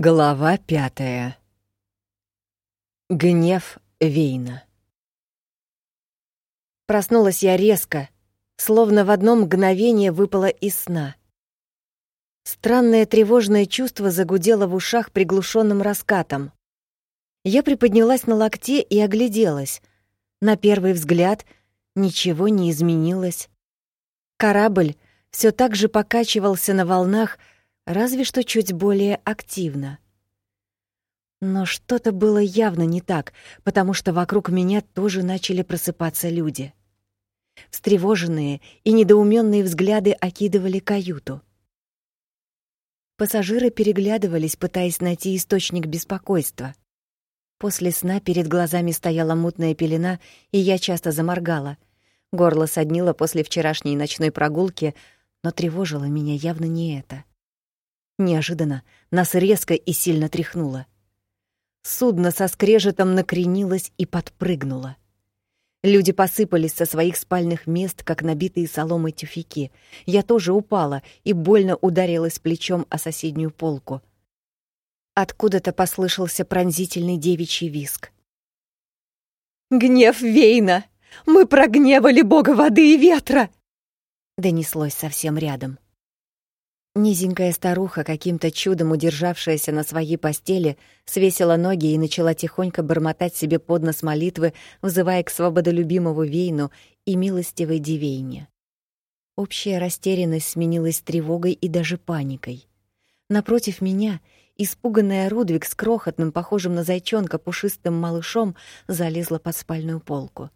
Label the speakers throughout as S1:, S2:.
S1: Глава пятая. Гнев Вейна. Проснулась я резко, словно в одно мгновение выпала из сна. Странное тревожное чувство загудело в ушах приглушенным раскатом. Я приподнялась на локте и огляделась. На первый взгляд ничего не изменилось. Корабль все так же покачивался на волнах, разве что чуть более активно. Но что-то было явно не так, потому что вокруг меня тоже начали просыпаться люди. Встревоженные и недоуменные взгляды окидывали каюту. Пассажиры переглядывались, пытаясь найти источник беспокойства. После сна перед глазами стояла мутная пелена, и я часто заморгала. Горло соднило после вчерашней ночной прогулки, но тревожило меня явно не это. Неожиданно нас резко и сильно тряхнуло. Судно со скрежетом накренилось и подпрыгнуло. Люди посыпались со своих спальных мест, как набитые соломой тюфяки. Я тоже упала и больно ударилась плечом о соседнюю полку. Откуда-то послышался пронзительный девичий виск. «Гнев Вейна! Мы прогневали бога воды и ветра!» Донеслось совсем рядом. Низенькая старуха, каким-то чудом удержавшаяся на своей постели, свесила ноги и начала тихонько бормотать себе под нос молитвы, вызывая к свободолюбимому Вейну и милостивой Дивейне. Общая растерянность сменилась тревогой и даже паникой. Напротив меня испуганная Рудвик с крохотным, похожим на зайчонка, пушистым малышом залезла под спальную полку.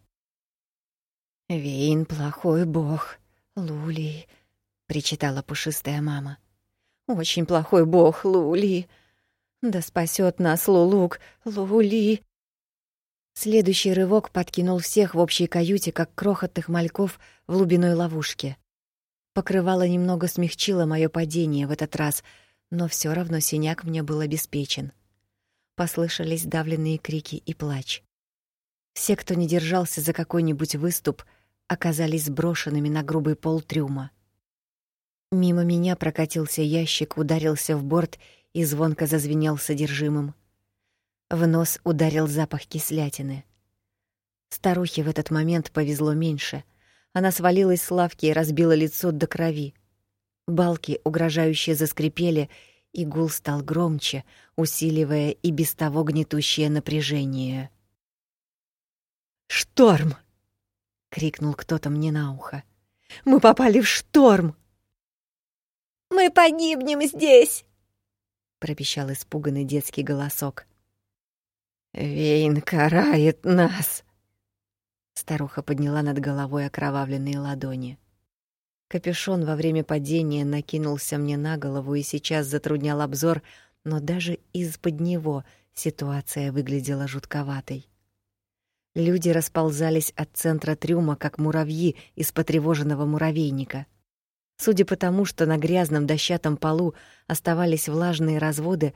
S1: «Вейн — плохой бог, Лули», — причитала пушистая мама. «Очень плохой бог, Лули. Да спасет нас Лулук, Лули». Следующий рывок подкинул всех в общей каюте, как крохотных мальков в глубиной ловушке. Покрывало немного смягчило мое падение в этот раз, но все равно синяк мне был обеспечен. Послышались давленные крики и плач. Все, кто не держался за какой-нибудь выступ, оказались сброшенными на грубый пол трюма. Мимо меня прокатился ящик, ударился в борт и звонко зазвенел содержимым. В нос ударил запах кислятины. Старухе в этот момент повезло меньше. Она свалилась с лавки и разбила лицо до крови. Балки угрожающе заскрипели, и гул стал громче, усиливая и без того гнетущее напряжение. «Шторм!» — крикнул кто-то мне на ухо. «Мы попали в шторм!»
S2: Мы погибнем здесь!» — пропищал испуганный детский голосок.
S1: «Вейн карает нас!» Старуха подняла над головой окровавленные ладони. Капюшон во время падения накинулся мне на голову и сейчас затруднял обзор, но даже из-под него ситуация выглядела жутковатой. Люди расползались от центра трюма, как муравьи из потревоженного муравейника. Судя по тому, что на грязном дощатом полу оставались влажные разводы,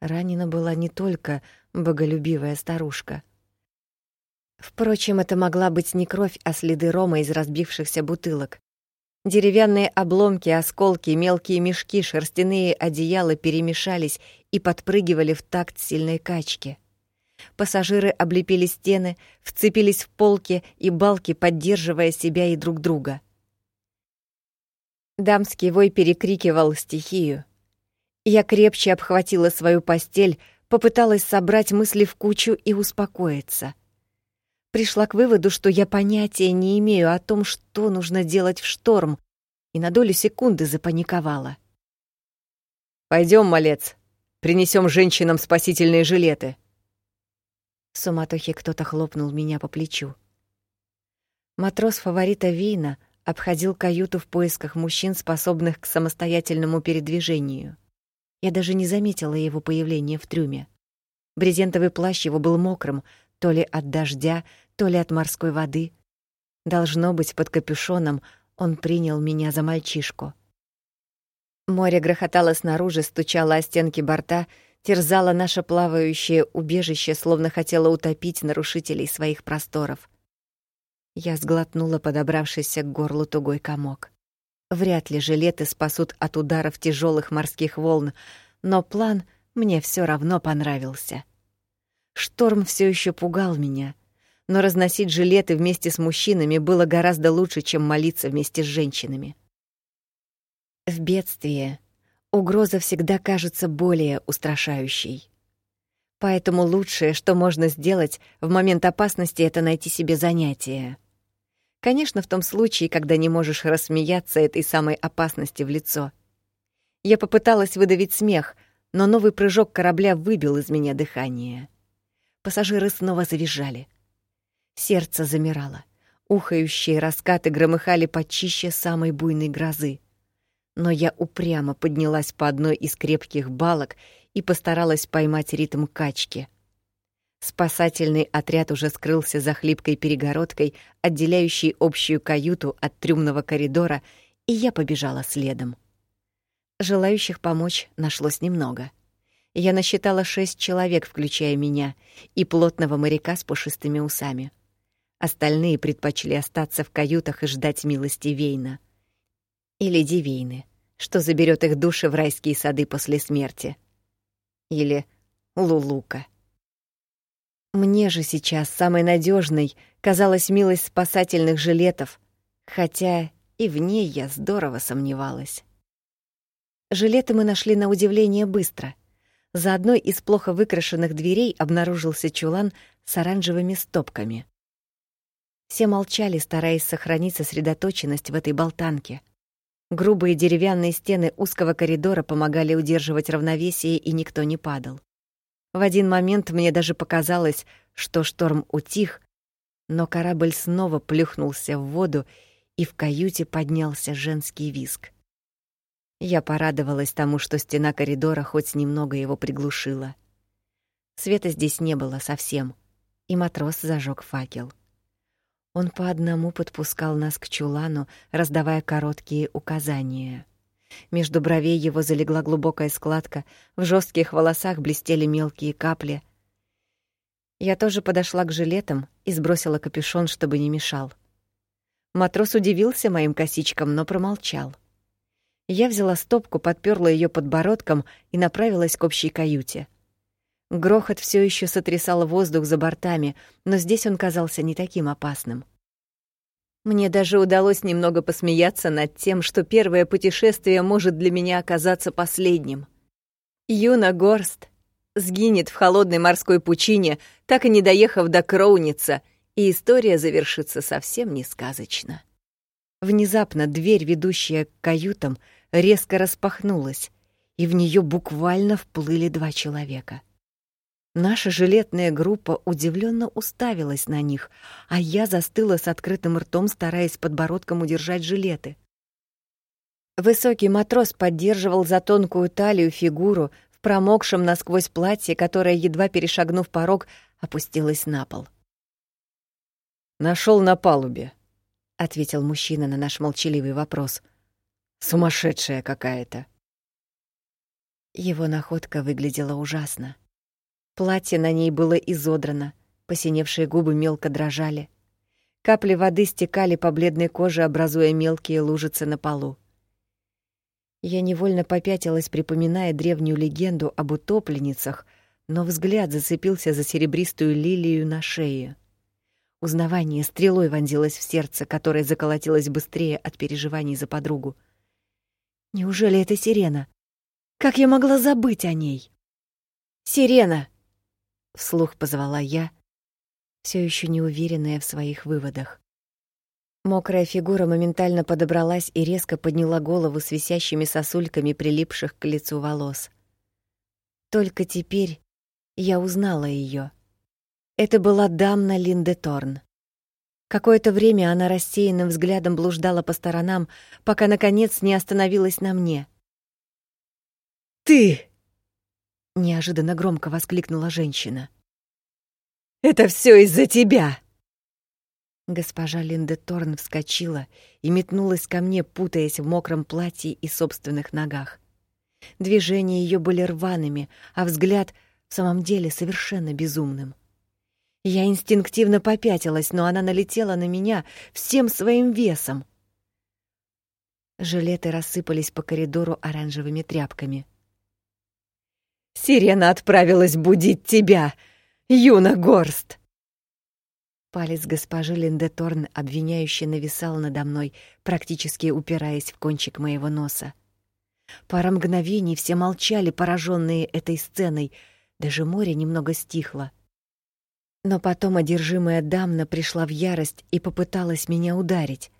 S1: ранена была не только боголюбивая старушка. Впрочем, это могла быть не кровь, а следы рома из разбившихся бутылок. Деревянные обломки, осколки, мелкие мешки, шерстяные одеяла перемешались и подпрыгивали в такт сильной качки. Пассажиры облепили стены, вцепились в полки и балки, поддерживая себя и друг друга — Дамский вой перекрикивал стихию. Я крепче обхватила свою постель, попыталась собрать мысли в кучу и успокоиться. Пришла к выводу, что я понятия не имею о том, что нужно делать в шторм, и на долю секунды запаниковала. Пойдем, малец, принесем женщинам спасительные жилеты. В суматохе кто-то хлопнул меня по плечу. Матрос фаворита Вина обходил каюту в поисках мужчин, способных к самостоятельному передвижению. Я даже не заметила его появления в трюме. Брезентовый плащ его был мокрым, то ли от дождя, то ли от морской воды. Должно быть, под капюшоном он принял меня за мальчишку. Море грохотало снаружи, стучало о стенки борта, терзало наше плавающее убежище, словно хотело утопить нарушителей своих просторов. Я сглотнула подобравшийся к горлу тугой комок. Вряд ли жилеты спасут от ударов тяжелых морских волн, но план мне все равно понравился. Шторм все еще пугал меня, но разносить жилеты вместе с мужчинами было гораздо лучше, чем молиться вместе с женщинами. В бедствии угроза всегда кажется более устрашающей. Поэтому лучшее, что можно сделать в момент опасности, это найти себе занятие. Конечно, в том случае, когда не можешь рассмеяться этой самой опасности в лицо. Я попыталась выдавить смех, но новый прыжок корабля выбил из меня дыхание. Пассажиры снова завизжали. Сердце замирало. Ухающие раскаты громыхали почище самой буйной грозы. Но я упрямо поднялась по одной из крепких балок и постаралась поймать ритм качки. Спасательный отряд уже скрылся за хлипкой перегородкой, отделяющей общую каюту от трюмного коридора, и я побежала следом. Желающих помочь нашлось немного. Я насчитала шесть человек, включая меня, и плотного моряка с пушистыми усами. Остальные предпочли остаться в каютах и ждать милости Вейна. Или Дивейны, что заберет их души в райские сады после смерти — или Лулука. Мне же сейчас самой надежной казалась милость спасательных жилетов, хотя и в ней я здорово сомневалась. Жилеты мы нашли на удивление быстро. За одной из плохо выкрашенных дверей обнаружился чулан с оранжевыми стопками. Все молчали, стараясь сохранить сосредоточенность в этой болтанке. Грубые деревянные стены узкого коридора помогали удерживать равновесие, и никто не падал. В один момент мне даже показалось, что шторм утих, но корабль снова плюхнулся в воду, и в каюте поднялся женский визг. Я порадовалась тому, что стена коридора хоть немного его приглушила. Света здесь не было совсем, и матрос зажег факел. Он по одному подпускал нас к чулану, раздавая короткие указания. Между бровей его залегла глубокая складка, в жестких волосах блестели мелкие капли. Я тоже подошла к жилетам и сбросила капюшон, чтобы не мешал. Матрос удивился моим косичкам, но промолчал. Я взяла стопку, подперла ее подбородком и направилась к общей каюте. Грохот все еще сотрясал воздух за бортами, но здесь он казался не таким опасным. Мне даже удалось немного посмеяться над тем, что первое путешествие может для меня оказаться последним. Юна Горст сгинет в холодной морской пучине, так и не доехав до Кроуница, и история завершится совсем не сказочно. Внезапно дверь, ведущая к каютам, резко распахнулась, и в нее буквально вплыли два человека — Наша жилетная группа удивленно уставилась на них, а я застыла с открытым ртом, стараясь подбородком удержать жилеты. Высокий матрос поддерживал за тонкую талию фигуру в промокшем насквозь платье, которое, едва перешагнув порог, опустилось на пол. Нашел на палубе», — ответил мужчина на наш молчаливый вопрос. «Сумасшедшая какая-то». Его находка выглядела ужасно. Платье на ней было изодрано, посиневшие губы мелко дрожали. Капли воды стекали по бледной коже, образуя мелкие лужицы на полу. Я невольно попятилась, припоминая древнюю легенду об утопленницах, но взгляд зацепился за серебристую лилию на шее. Узнавание стрелой вонзилось в сердце, которое заколотилось быстрее от переживаний за подругу. Неужели это Сирена? Как я могла забыть о ней? Сирена! Вслух позвала я, все еще не уверенная в своих выводах. Мокрая фигура моментально подобралась и резко подняла голову с висящими сосульками прилипших к лицу волос. Только теперь я узнала ее. Это была Дамна Линдеторн. Какое-то время она рассеянным взглядом блуждала по сторонам, пока наконец не остановилась на мне. Ты неожиданно громко воскликнула женщина. Это все из-за тебя. Госпожа Линда Торн вскочила и метнулась ко мне, путаясь в мокром платье и собственных ногах. Движения ее были рваными, а взгляд в самом деле совершенно безумным. Я инстинктивно попятилась, но она налетела на меня всем своим весом. Жилеты рассыпались по коридору оранжевыми тряпками — Сирена отправилась будить тебя, Юна Горст!» Палец госпожи Линдеторн обвиняюще нависал надо мной, практически упираясь в кончик моего носа. Пара мгновений все молчали, пораженные этой сценой, даже море немного стихло. Но потом одержимая Дамна пришла в ярость и попыталась меня ударить.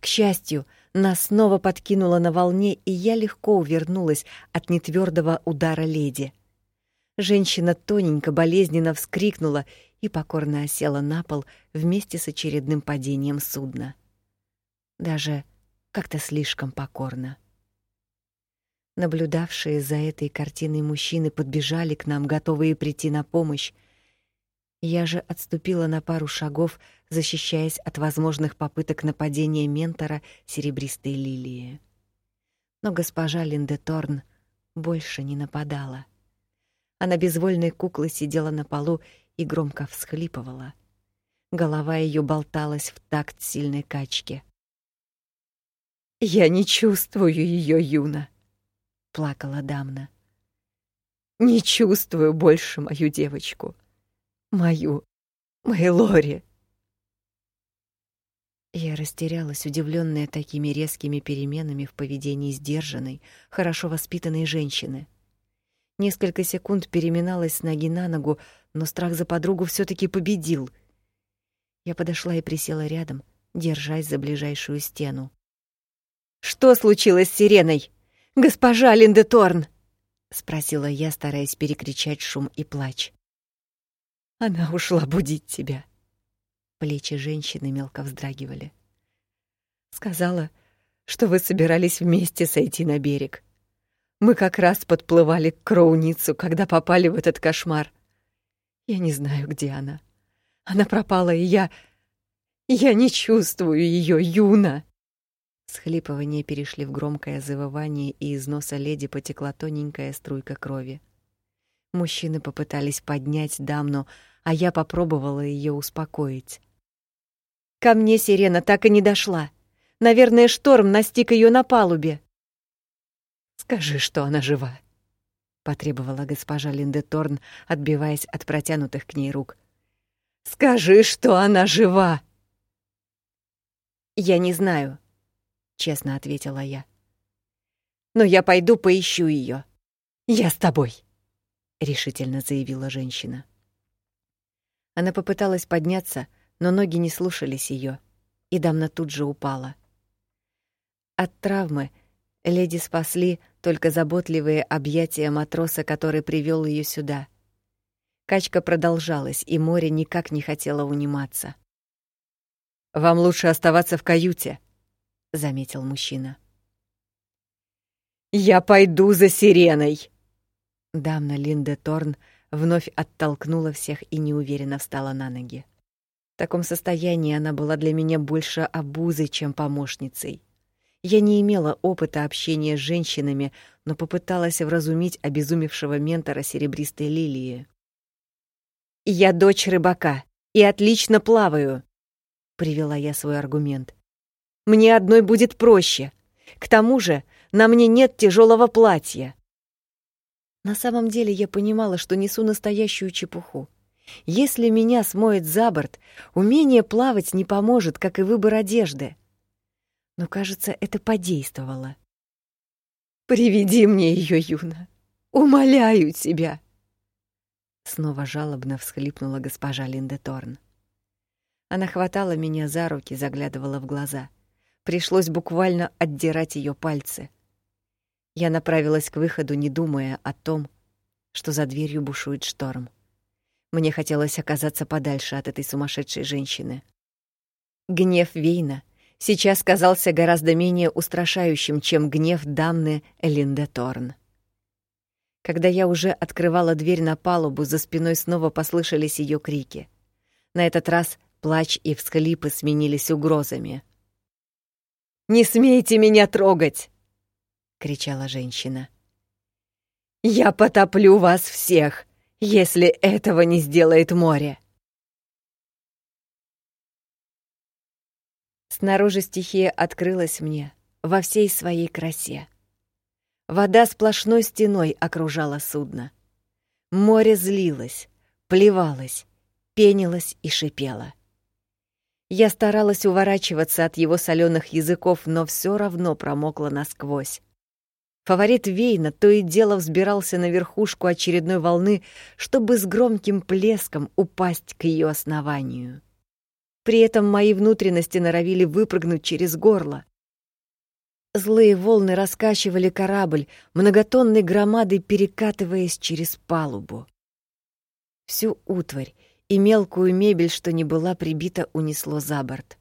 S1: К счастью, нас снова подкинуло на волне, и я легко увернулась от нетвёрдого удара леди. Женщина тоненько болезненно вскрикнула и покорно осела на пол вместе с очередным падением судна. Даже как-то слишком покорно. Наблюдавшие за этой картиной мужчины подбежали к нам, готовые прийти на помощь. Я же отступила на пару шагов, защищаясь от возможных попыток нападения ментора серебристой лилии. Но госпожа Линдеторн больше не нападала. Она безвольной куклой сидела на полу и громко всхлипывала. Голова ее болталась в такт сильной качки. Я не чувствую ее, Юна, плакала Дамна. Не чувствую больше мою девочку, мою, мою Лори. Я растерялась, удивленная такими резкими переменами в поведении сдержанной, хорошо воспитанной женщины. Несколько секунд переминалась с ноги на ногу, но страх за подругу все таки победил. Я подошла и присела рядом, держась за ближайшую стену. Что случилось с Сиреной? Госпожа Линдеторн, спросила я, стараясь перекричать шум и плач. Она ушла будить тебя. Плечи женщины мелко вздрагивали. Сказала, что вы собирались вместе сойти на берег. Мы как раз подплывали к Кроуницу, когда попали в этот кошмар. Я не знаю, где она. Она пропала, и я... Я не чувствую ее, Юна!» Схлипывания перешли в громкое завывание, и из носа леди потекла тоненькая струйка крови. Мужчины попытались поднять дамну, а я попробовала ее успокоить. Ко мне сирена так и не дошла. Наверное, шторм настиг ее на палубе. Скажи, что она жива, потребовала госпожа Линдеторн, отбиваясь от протянутых к ней рук. Скажи, что она жива. Я не знаю, честно ответила я. Но я пойду поищу ее. Я с тобой, решительно заявила женщина. Она попыталась подняться, но ноги не слушались ее, и дамна тут же упала. От травмы Леди спасли только заботливые объятия матроса, который привел ее сюда. Качка продолжалась, и море никак не хотело униматься. Вам лучше оставаться в каюте, заметил мужчина. Я пойду за сиреной. Дамна Линде Торн вновь оттолкнула всех и неуверенно встала на ноги. В таком состоянии она была для меня больше обузой, чем помощницей. Я не имела опыта общения с женщинами, но попыталась вразумить обезумевшего ментора серебристой лилии. «Я дочь рыбака и отлично плаваю», — привела я свой аргумент. «Мне одной будет проще. К тому же на мне нет тяжелого платья». На самом деле я понимала, что несу настоящую чепуху. Если меня смоет за борт, умение плавать не поможет, как и выбор одежды но, кажется, это подействовало. «Приведи мне ее, Юна! Умоляю тебя!» Снова жалобно всхлипнула госпожа Линдеторн. Она хватала меня за руки, заглядывала в глаза. Пришлось буквально отдирать ее пальцы. Я направилась к выходу, не думая о том, что за дверью бушует шторм. Мне хотелось оказаться подальше от этой сумасшедшей женщины. Гнев Вейна сейчас казался гораздо менее устрашающим, чем гнев дамны Элинде Торн. Когда я уже открывала дверь на палубу, за спиной снова послышались ее крики. На этот раз плач и всхлипы сменились угрозами. «Не смейте меня трогать!» — кричала женщина. «Я потоплю вас всех, если этого не сделает море!» Снаружи стихия открылась мне во всей своей красе. Вода сплошной стеной окружала судно. Море злилось, плевалось, пенилось и шипело. Я старалась уворачиваться от его соленых языков, но все равно промокла насквозь. Фаворит Вейна то и дело взбирался на верхушку очередной волны, чтобы с громким плеском упасть к ее основанию. При этом мои внутренности норовили выпрыгнуть через горло. Злые волны раскачивали корабль, многотонной громадой перекатываясь через палубу. Всю утварь, и мелкую мебель, что не была прибита, унесло за борт.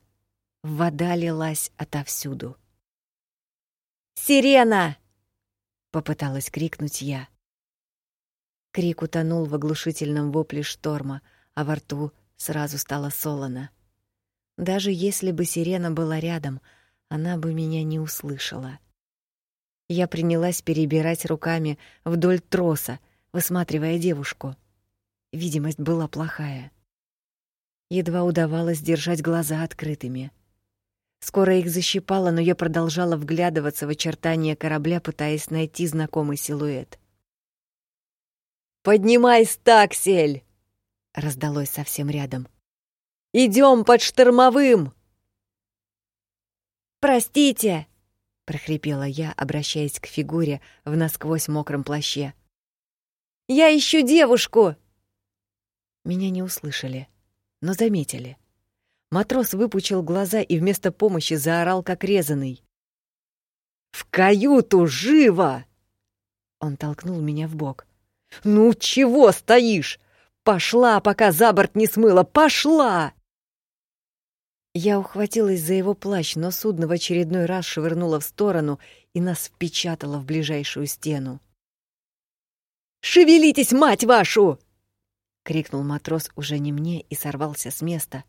S1: Вода лилась отовсюду. «Сирена!» — попыталась крикнуть я. Крик утонул в оглушительном вопле шторма, а во рту сразу стало солоно. Даже если бы сирена была рядом, она бы меня не услышала. Я принялась перебирать руками вдоль троса, высматривая девушку — Видимость была плохая. Едва удавалось держать глаза открытыми. Скоро их защипало, но я продолжала вглядываться в очертания корабля, пытаясь найти знакомый силуэт. «Поднимай стаксель!» — раздалось совсем рядом. «Идем под штормовым!»
S2: «Простите!»
S1: — прохрипела я, обращаясь к фигуре в насквозь мокром плаще. «Я ищу девушку!» Меня не услышали, но заметили. Матрос выпучил глаза и вместо помощи заорал как резаный. «В каюту живо!» Он толкнул меня в бок. «Ну чего стоишь? Пошла, пока за борт не смыло! Пошла!» Я ухватилась за его плащ, но судно в очередной раз швырнуло в сторону и нас впечатало в ближайшую стену. «Шевелитесь, мать вашу!» крикнул матрос уже не мне и сорвался с места.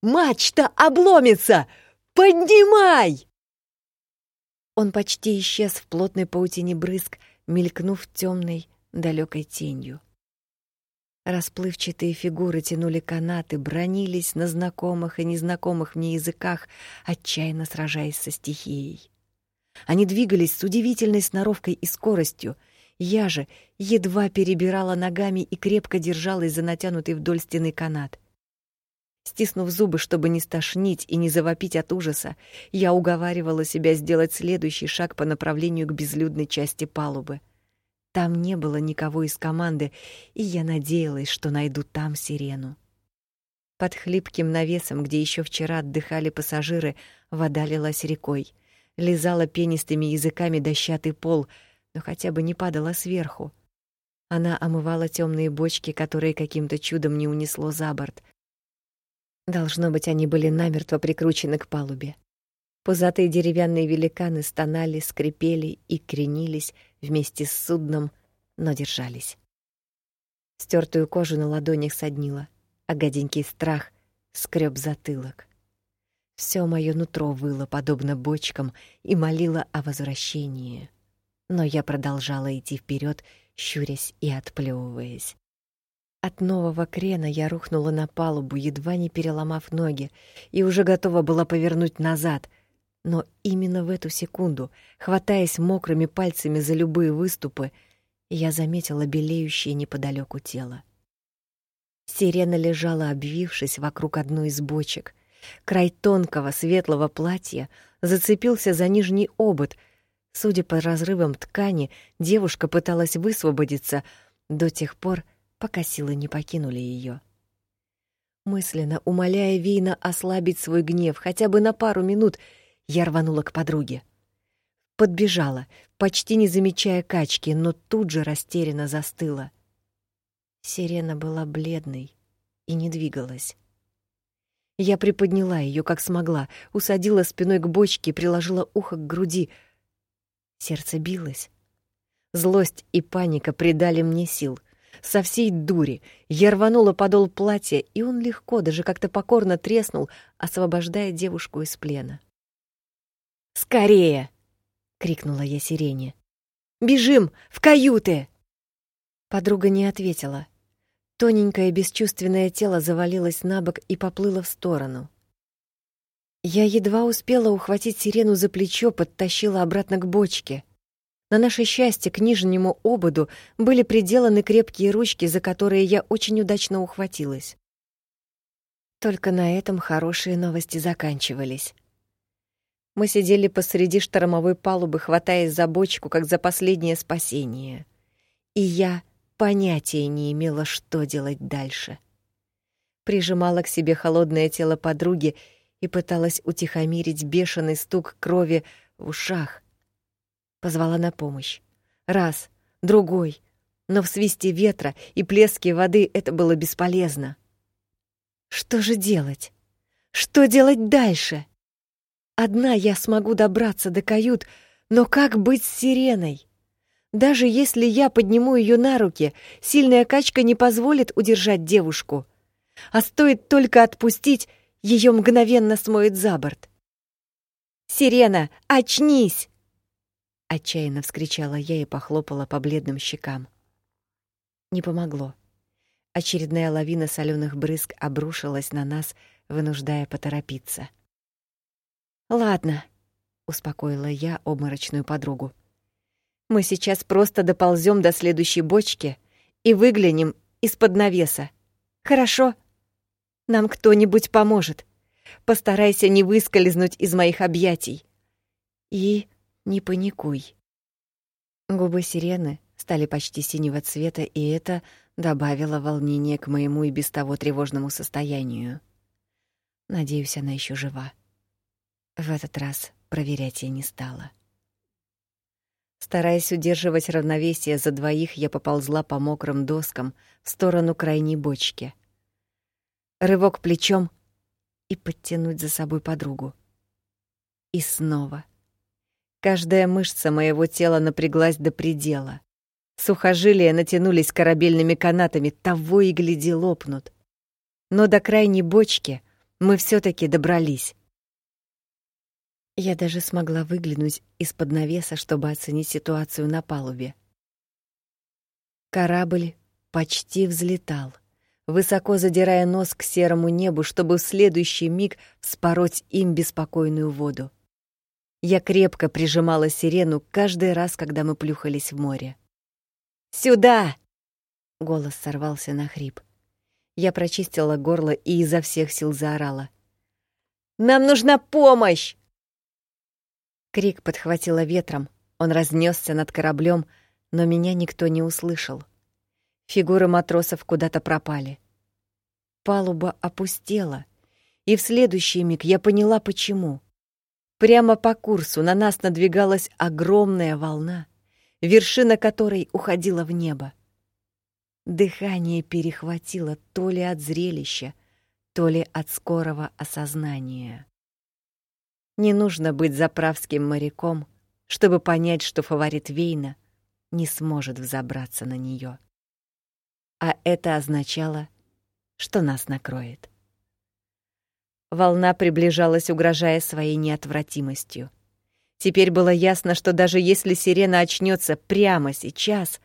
S1: Мачта обломится! Поднимай! Он почти исчез в плотной паутине брызг, мелькнув темной далекой тенью. Расплывчатые фигуры тянули канаты, бронились на знакомых и незнакомых мне языках, отчаянно сражаясь со стихией. Они двигались с удивительной сноровкой и скоростью, я же едва перебирала ногами и крепко держалась за натянутый вдоль стены канат. Стиснув зубы, чтобы не стошнить и не завопить от ужаса, я уговаривала себя сделать следующий шаг по направлению к безлюдной части палубы. Там не было никого из команды, и я надеялась, что найду там сирену. Под хлипким навесом, где еще вчера отдыхали пассажиры, вода лилась рекой, лизала пенистыми языками дощатый пол — но хотя бы не падала сверху. Она омывала темные бочки, которые каким-то чудом не унесло за борт. Должно быть, они были намертво прикручены к палубе. Пузатые деревянные великаны стонали, скрипели и кренились вместе с судном, но держались. Стертую кожу на ладонях соднило, а гаденький страх скреб затылок. Все мое нутро выло подобно бочкам и молило о возвращении но я продолжала идти вперед, щурясь и отплевываясь. От нового крена я рухнула на палубу, едва не переломав ноги, и уже готова была повернуть назад. Но именно в эту секунду, хватаясь мокрыми пальцами за любые выступы, я заметила белеющее неподалеку тело. Сирена лежала, обвившись вокруг одной из бочек. Край тонкого светлого платья зацепился за нижний обод — Судя по разрывам ткани, девушка пыталась высвободиться до тех пор, пока силы не покинули ее. Мысленно умоляя Вейна ослабить свой гнев хотя бы на пару минут, я рванула к подруге. Подбежала, почти не замечая качки, но тут же растерянно застыла. Сирена была бледной и не двигалась. Я приподняла ее, как смогла, усадила спиной к бочке приложила ухо к груди — Сердце билось. Злость и паника придали мне сил. Со всей дури я рванула подол платья, и он легко, даже как-то покорно треснул, освобождая девушку из плена. «Скорее!» — крикнула я сирене. «Бежим! В каюты!» Подруга не ответила. Тоненькое бесчувственное тело завалилось на бок и поплыло в сторону. Я едва успела ухватить сирену за плечо, подтащила обратно к бочке. На наше счастье к нижнему ободу были приделаны крепкие ручки, за которые я очень удачно ухватилась. Только на этом хорошие новости заканчивались. Мы сидели посреди штормовой палубы, хватаясь за бочку, как за последнее спасение. И я понятия не имела, что делать дальше. Прижимала к себе холодное тело подруги и пыталась утихомирить бешеный стук крови в ушах. Позвала на помощь. Раз, другой, но в свисте ветра и плеске воды это было бесполезно. Что же делать? Что делать дальше? Одна я смогу добраться до кают, но как быть с сиреной? Даже если я подниму ее на руки, сильная качка не позволит удержать девушку. А стоит только отпустить, ее мгновенно смоет за борт. «Сирена, очнись!» Отчаянно вскричала я и похлопала по бледным щекам. Не помогло. Очередная лавина соленых брызг обрушилась на нас, вынуждая поторопиться. «Ладно», — успокоила я обморочную подругу. «Мы сейчас просто доползем до следующей бочки и выглянем из-под навеса. Хорошо? Нам кто-нибудь поможет. Постарайся не выскользнуть из моих объятий. И не паникуй». Губы сирены стали почти синего цвета, и это добавило волнения к моему и без того тревожному состоянию. Надеюсь, она еще жива. В этот раз проверять я не стала. Стараясь удерживать равновесие за двоих, я поползла по мокрым доскам в сторону крайней бочки. Рывок плечом и подтянуть за собой подругу. И снова. Каждая мышца моего тела напряглась до предела. Сухожилия натянулись корабельными канатами, того и гляди лопнут. Но до крайней бочки мы все таки добрались. Я даже смогла выглянуть из-под навеса, чтобы оценить ситуацию на палубе. Корабль почти взлетал, высоко задирая нос к серому небу, чтобы в следующий миг вспороть им беспокойную воду. Я крепко прижимала сирену каждый раз, когда мы плюхались в море. «Сюда!» — голос сорвался на хрип. Я прочистила горло и изо всех сил заорала. «Нам нужна помощь!» Крик подхватило ветром, он разнесся над кораблем, но меня никто не услышал. Фигуры матросов куда-то пропали. Палуба опустела, и в следующий миг я поняла, почему. Прямо по курсу на нас надвигалась огромная волна, вершина которой уходила в небо. Дыхание перехватило то ли от зрелища, то ли от скорого осознания. Не нужно быть заправским моряком, чтобы понять, что фаворит Вейна не сможет взобраться на нее. А это означало, что нас накроет. Волна приближалась, угрожая своей неотвратимостью. Теперь было ясно, что даже если сирена очнется прямо сейчас,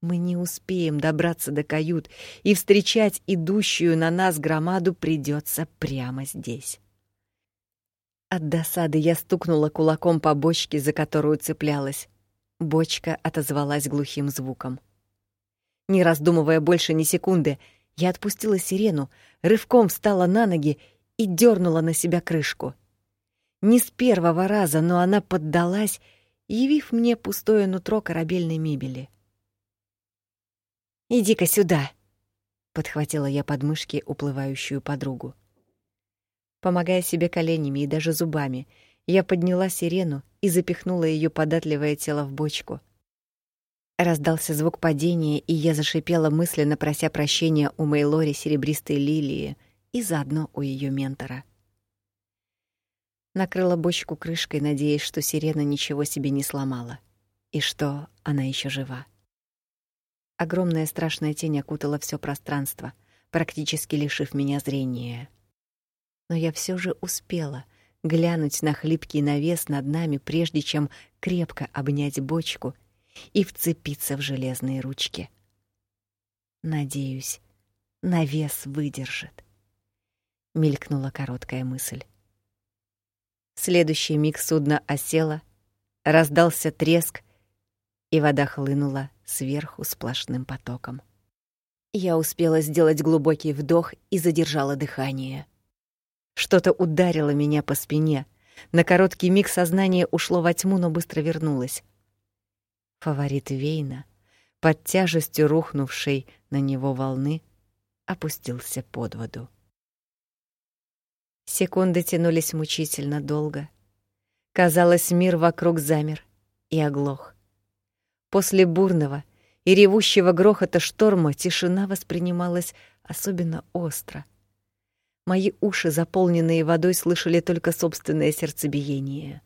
S1: мы не успеем добраться до кают, и встречать идущую на нас громаду придется прямо здесь. От досады я стукнула кулаком по бочке, за которую цеплялась. Бочка отозвалась глухим звуком. Не раздумывая больше ни секунды, я отпустила сирену, рывком встала на ноги и дернула на себя крышку. Не с первого раза, но она поддалась, явив мне пустое нутро корабельной мебели. «Иди-ка сюда!» — подхватила я подмышки уплывающую подругу. Помогая себе коленями и даже зубами, я подняла сирену и запихнула ее податливое тело в бочку. Раздался звук падения, и я зашипела мысленно, прося прощения у Мейлори серебристой лилии и заодно у ее ментора. Накрыла бочку крышкой, надеясь, что сирена ничего себе не сломала и что она еще жива. Огромная страшная тень окутала все пространство, практически лишив меня зрения но я все же успела глянуть на хлипкий навес над нами, прежде чем крепко обнять бочку и вцепиться в железные ручки. Надеюсь, навес выдержит. Мелькнула короткая мысль. В следующий миг судно осело, раздался треск, и вода хлынула сверху сплошным потоком. Я успела сделать глубокий вдох и задержала дыхание. Что-то ударило меня по спине. На короткий миг сознание ушло во тьму, но быстро вернулось. Фаворит Вейна, под тяжестью рухнувшей на него волны, опустился под воду. Секунды тянулись мучительно долго. Казалось, мир вокруг замер и оглох. После бурного и ревущего грохота шторма тишина воспринималась особенно остро. Мои уши, заполненные водой, слышали только собственное сердцебиение.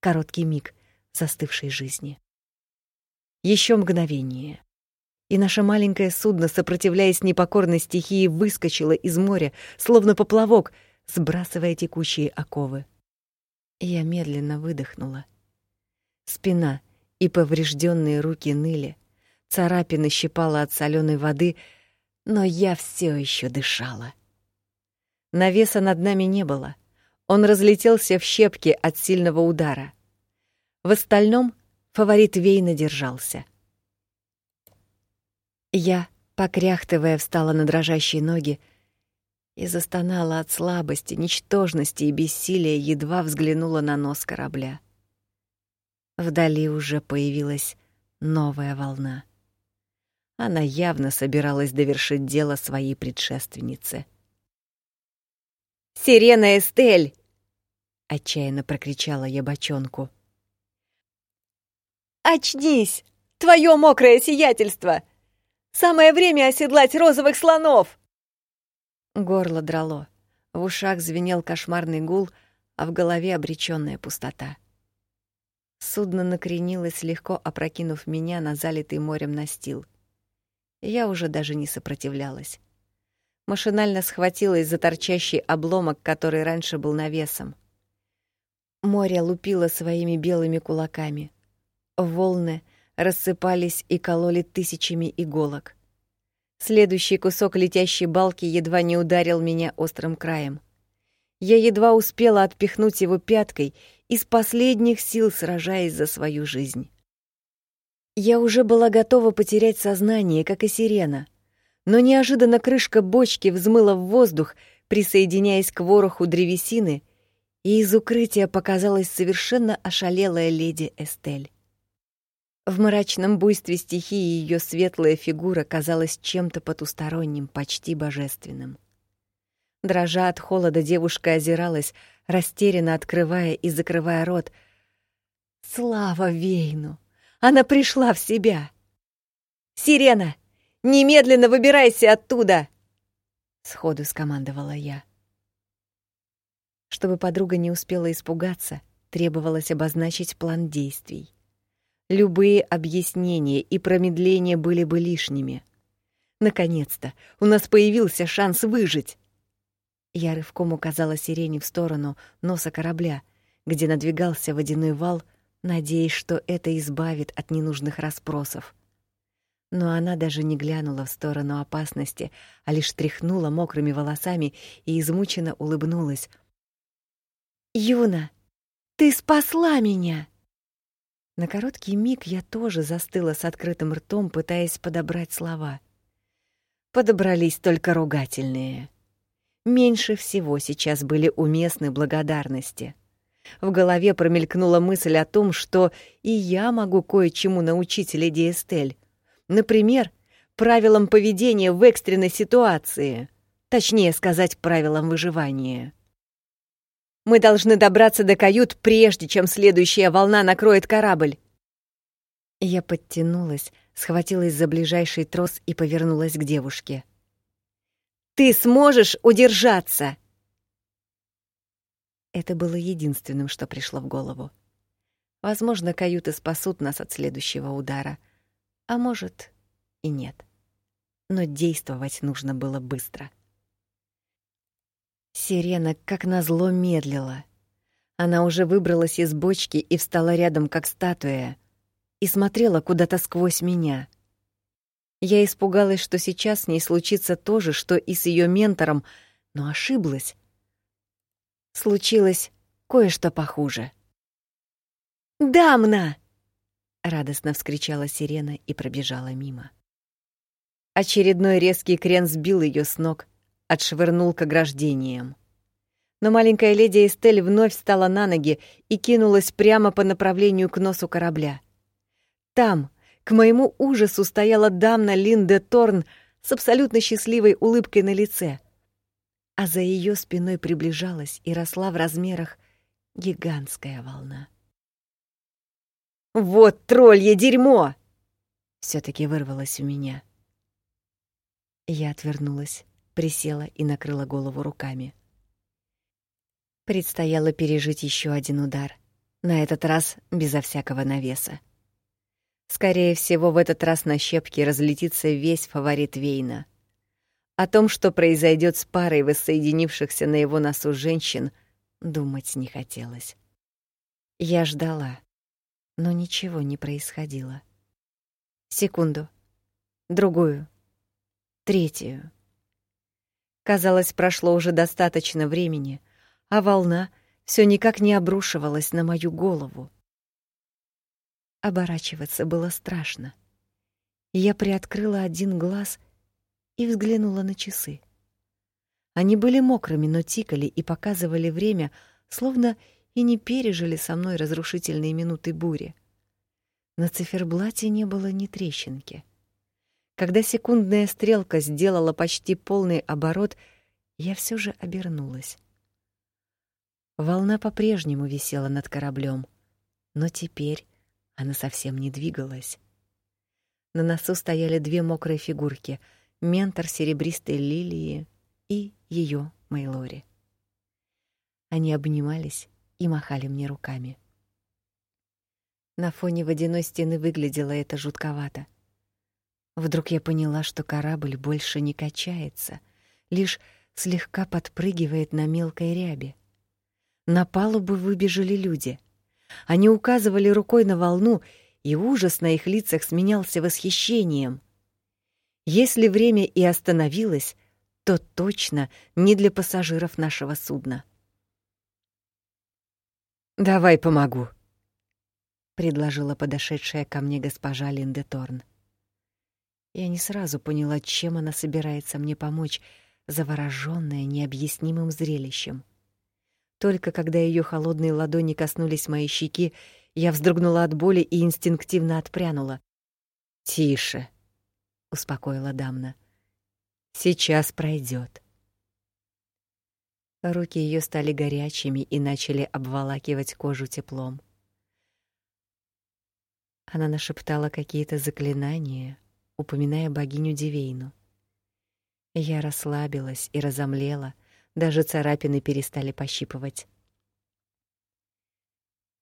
S1: Короткий миг застывшей жизни. Еще мгновение. И наше маленькое судно, сопротивляясь непокорной стихии, выскочило из моря, словно поплавок, сбрасывая текущие оковы. Я медленно выдохнула. Спина и поврежденные руки ныли, царапины щипала от соленой воды, но я все еще дышала. Навеса над нами не было. Он разлетелся в щепки от сильного удара. В остальном фаворит Вейна держался. Я, покряхтывая, встала на дрожащие ноги и застонала от слабости, ничтожности и бессилия, едва взглянула на нос корабля. Вдали уже появилась новая волна. Она явно собиралась довершить дело своей предшественницы. «Сирена Эстель!» — отчаянно прокричала я бочонку.
S2: «Очнись! Твое мокрое сиятельство! Самое время оседлать розовых слонов!»
S1: Горло драло, в ушах звенел кошмарный гул, а в голове обречённая пустота. Судно накренилось, легко опрокинув меня на залитый морем настил. Я уже даже не сопротивлялась. Машинально схватилась за торчащий обломок, который раньше был навесом. Море лупило своими белыми кулаками. Волны рассыпались и кололи тысячами иголок. Следующий кусок летящей балки едва не ударил меня острым краем. Я едва успела отпихнуть его пяткой, из последних сил сражаясь за свою жизнь. Я уже была готова потерять сознание, как и сирена, но неожиданно крышка бочки взмыла в воздух, присоединяясь к вороху древесины, и из укрытия показалась совершенно ошалелая леди Эстель. В мрачном буйстве стихии ее светлая фигура казалась чем-то потусторонним, почти божественным. Дрожа от холода, девушка озиралась, растерянно открывая и закрывая рот. Слава Вейну! Она пришла в себя! «Сирена! Немедленно выбирайся оттуда!» Сходу скомандовала я. Чтобы подруга не успела испугаться, требовалось обозначить план действий. Любые объяснения и промедления были бы лишними. Наконец-то у нас появился шанс выжить. Я рывком указала сирене в сторону носа корабля, где надвигался водяной вал, надеясь, что это избавит от ненужных расспросов. Но она даже не глянула в сторону опасности, а лишь тряхнула мокрыми волосами и измученно улыбнулась. «Юна, ты спасла меня!» На короткий миг я тоже застыла с открытым ртом, пытаясь подобрать слова. Подобрались только ругательные. Меньше всего сейчас были уместны благодарности. В голове промелькнула мысль о том, что и я могу кое-чему научить леди Эстель. Например, правилам поведения в экстренной ситуации. Точнее сказать, правилам выживания. Мы должны добраться до кают, прежде чем следующая волна накроет корабль. Я подтянулась, схватилась за ближайший трос и повернулась к девушке. Ты сможешь удержаться!» Это было единственным, что пришло в голову. Возможно, каюты спасут нас от следующего удара, а может и нет. Но действовать нужно было быстро. Сирена, как назло, медлила. Она уже выбралась из бочки и встала рядом, как статуя, и смотрела куда-то сквозь меня. Я испугалась, что сейчас с ней случится то же, что и с ее ментором, но ошиблась. Случилось кое-что похуже. «Дамна!» — радостно вскричала сирена и пробежала мимо. Очередной резкий крен сбил ее с ног, отшвырнул к ограждениям. Но маленькая леди Эстель вновь встала на ноги и кинулась прямо по направлению к носу корабля. Там, к моему ужасу, стояла дамна Линде Торн с абсолютно счастливой улыбкой на лице. А за ее спиной приближалась и росла в размерах гигантская волна. «Вот троллье дерьмо!» все таки вырвалось у меня. Я отвернулась, присела и накрыла голову руками. Предстояло пережить еще один удар, на этот раз безо всякого навеса. Скорее всего, в этот раз на щепки разлетится весь фаворит Вейна. О том, что произойдет с парой воссоединившихся на его носу женщин, думать не хотелось. Я ждала, но ничего не происходило. Секунду, другую, третью. Казалось, прошло уже достаточно времени, а волна все никак не обрушивалась на мою голову. Оборачиваться было страшно. Я приоткрыла один глаз и взглянула на часы. Они были мокрыми, но тикали и показывали время, словно и не пережили со мной разрушительные минуты бури. На циферблате не было ни трещинки. Когда секундная стрелка сделала почти полный оборот, я все же обернулась. Волна по-прежнему висела над кораблем, но теперь она совсем не двигалась. На носу стояли две мокрые фигурки: ментор серебристой лилии и ее Мейлори. Они обнимались и махали мне руками. На фоне водяной стены выглядело это жутковато. Вдруг я поняла, что корабль больше не качается, лишь слегка подпрыгивает на мелкой ряби. На палубу выбежали люди. Они указывали рукой на волну, и ужас на их лицах сменялся восхищением. Если время и остановилось, то точно не для пассажиров нашего судна. «Давай помогу», — предложила подошедшая ко мне госпожа Линдеторн. Я не сразу поняла, чем она собирается мне помочь, заворожённая необъяснимым зрелищем. Только когда ее холодные ладони коснулись моей щеки, я вздрогнула от боли и инстинктивно отпрянула. "Тише", успокоила Дамна. "Сейчас пройдет. Руки ее стали горячими и начали обволакивать кожу теплом. Она нашептала какие-то заклинания, упоминая богиню Дивейну. Я расслабилась и разомлела, даже царапины перестали пощипывать.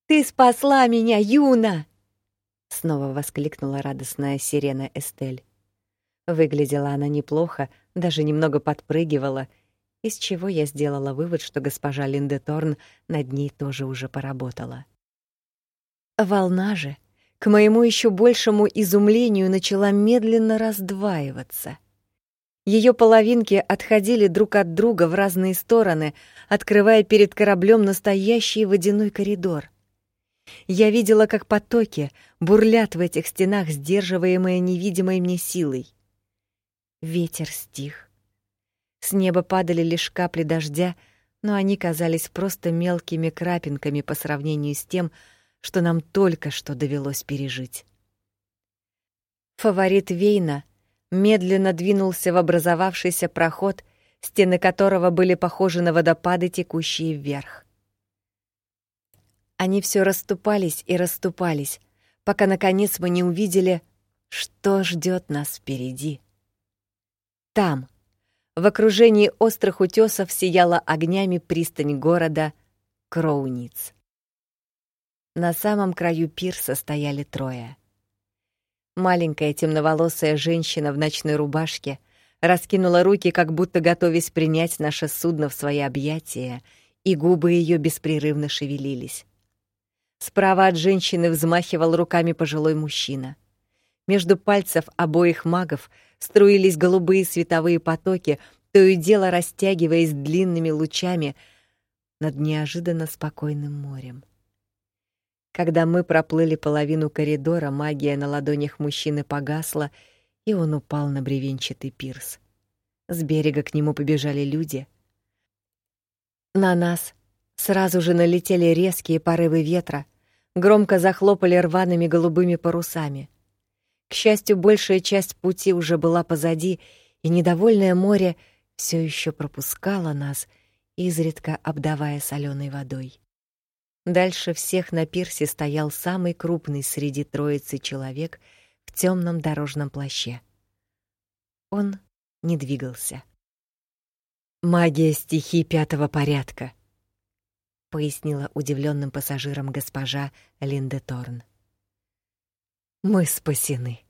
S2: «Ты спасла меня, Юна!»
S1: Снова воскликнула радостная сирена Эстель. Выглядела она неплохо, даже немного подпрыгивала, из чего я сделала вывод, что госпожа Линдеторн над ней тоже уже поработала. Волна же, к моему еще большему изумлению, начала медленно раздваиваться. Ее половинки отходили друг от друга в разные стороны, открывая перед кораблем настоящий водяной коридор. Я видела, как потоки бурлят в этих стенах, сдерживаемые невидимой мне силой. Ветер стих. С неба падали лишь капли дождя, но они казались просто мелкими крапинками по сравнению с тем, что нам только что довелось пережить. Фаворит Вейна — медленно двинулся в образовавшийся проход, стены которого были похожи на водопады, текущие вверх. Они все расступались и расступались, пока наконец мы не увидели, что ждет нас впереди. Там, в окружении острых утесов, сияла огнями пристань города Кроуниц. На самом краю пирса стояли трое — Маленькая темноволосая женщина в ночной рубашке раскинула руки, как будто готовясь принять наше судно в свои объятия, и губы ее беспрерывно шевелились. Справа от женщины взмахивал руками пожилой мужчина. Между пальцев обоих магов струились голубые световые потоки, то и дело растягиваясь длинными лучами над неожиданно спокойным морем. Когда мы проплыли половину коридора, магия на ладонях мужчины погасла, и он упал на бревенчатый пирс. С берега к нему побежали люди. На нас сразу же налетели резкие порывы ветра, громко захлопали рваными голубыми парусами. К счастью, большая часть пути уже была позади, и недовольное море все еще пропускало нас, изредка обдавая соленой водой. Дальше всех на пирсе стоял самый крупный среди троицы человек в темном дорожном плаще. Он не двигался. Магия стихий пятого порядка, пояснила удивленным пассажирам госпожа Линде Торн. Мы спасены.